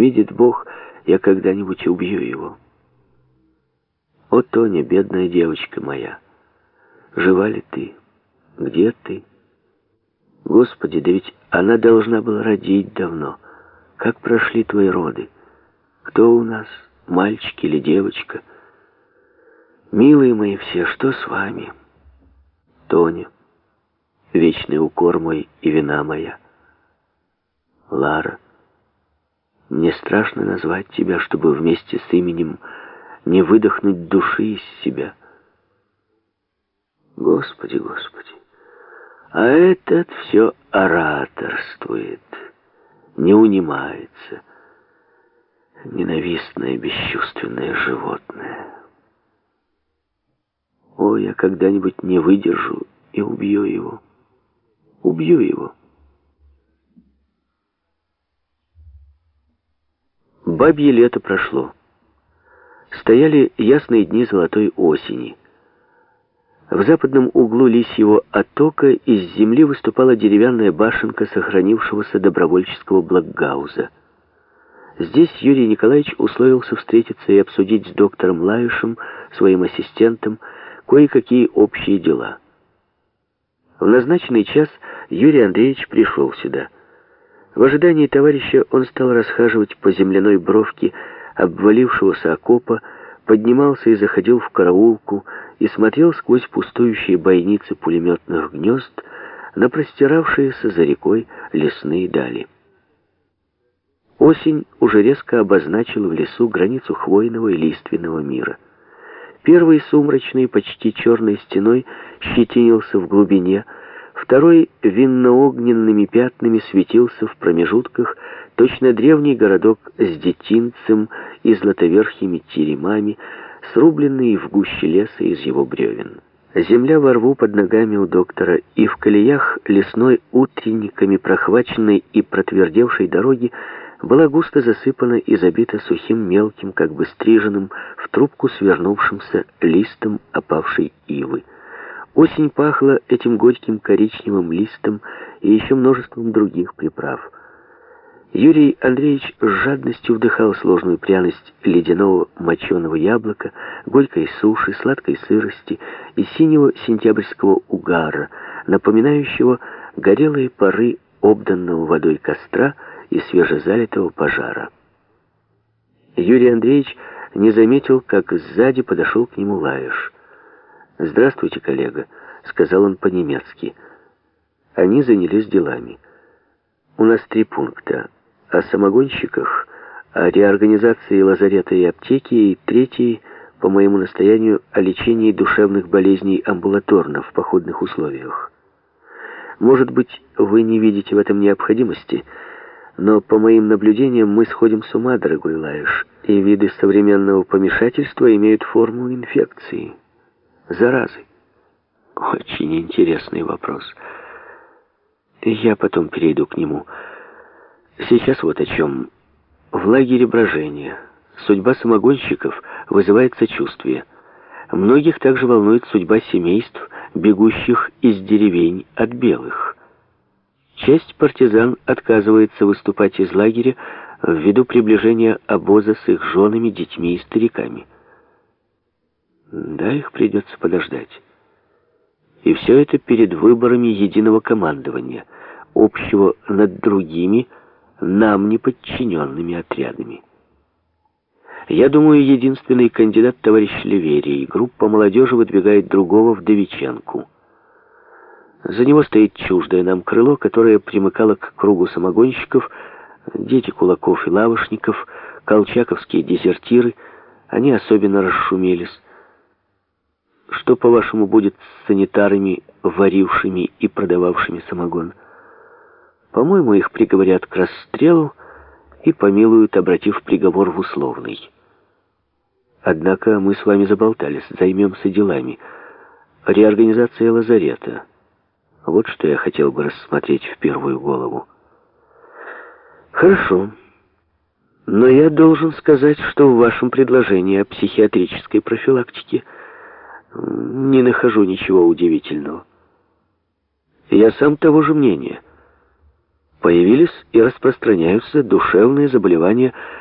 Видит Бог, я когда-нибудь убью его. О, Тоня, бедная девочка моя, жива ли ты? Где ты? Господи, да ведь она должна была родить давно. Как прошли твои роды? Кто у нас, мальчик или девочка? Милые мои все, что с вами? Тоня, вечный укор мой и вина моя. Лара, мне страшно назвать тебя, чтобы вместе с именем не выдохнуть души из себя. Господи, Господи, а этот все ораторствует, не унимается. Ненавистное, бесчувственное животное. О, я когда-нибудь не выдержу и убью его. Убью его. Бабье лето прошло. Стояли ясные дни золотой осени. В западном углу лисьего оттока из земли выступала деревянная башенка сохранившегося добровольческого Блокгауза. Здесь Юрий Николаевич условился встретиться и обсудить с доктором Лаюшем, своим ассистентом, кое-какие общие дела. В назначенный час Юрий Андреевич пришел сюда. В ожидании товарища он стал расхаживать по земляной бровке обвалившегося окопа, поднимался и заходил в караулку и смотрел сквозь пустующие бойницы пулеметных гнезд на простиравшиеся за рекой лесные дали. Осень уже резко обозначила в лесу границу хвойного и лиственного мира. Первый сумрачный, почти черной стеной щетинился в глубине, второй винно-огненными пятнами светился в промежутках, точно древний городок с детинцем и златоверхими теремами, срубленный в гуще леса из его бревен. Земля во рву под ногами у доктора, и в колеях лесной утренниками прохваченной и протвердевшей дороги была густо засыпана и забита сухим мелким, как бы стриженным, в трубку свернувшимся листом опавшей ивы. Осень пахла этим горьким коричневым листом и еще множеством других приправ. Юрий Андреевич с жадностью вдыхал сложную пряность ледяного моченого яблока, горькой суши, сладкой сырости и синего сентябрьского угара, напоминающего горелые пары обданного водой костра, и свежезалитого пожара. Юрий Андреевич не заметил, как сзади подошел к нему Лаеш. «Здравствуйте, коллега», — сказал он по-немецки. Они занялись делами. «У нас три пункта. О самогонщиках, о реорганизации лазарета и аптеки, и третий, по моему настоянию, о лечении душевных болезней амбулаторно в походных условиях. Может быть, вы не видите в этом необходимости, — но по моим наблюдениям мы сходим с ума, дорогой Лаиш, и виды современного помешательства имеют форму инфекции, заразы. Очень интересный вопрос. Я потом перейду к нему. Сейчас вот о чем. В лагере брожения судьба самогонщиков вызывает сочувствие. Многих также волнует судьба семейств, бегущих из деревень от белых. Часть партизан отказывается выступать из лагеря ввиду приближения обоза с их женами, детьми и стариками. Да, их придется подождать. И все это перед выборами единого командования, общего над другими, нам неподчиненными отрядами. Я думаю, единственный кандидат товарищ Леверий. Группа молодежи выдвигает другого Вдовиченку. За него стоит чуждое нам крыло, которое примыкало к кругу самогонщиков, дети кулаков и лавошников, колчаковские дезертиры. Они особенно расшумелись. Что, по-вашему, будет с санитарами, варившими и продававшими самогон? По-моему, их приговорят к расстрелу и помилуют, обратив приговор в условный. Однако мы с вами заболтались, займемся делами. Реорганизация лазарета — вот что я хотел бы рассмотреть в первую голову. Хорошо. Но я должен сказать, что в вашем предложении о психиатрической профилактике не нахожу ничего удивительного. Я сам того же мнения. появились и распространяются душевные заболевания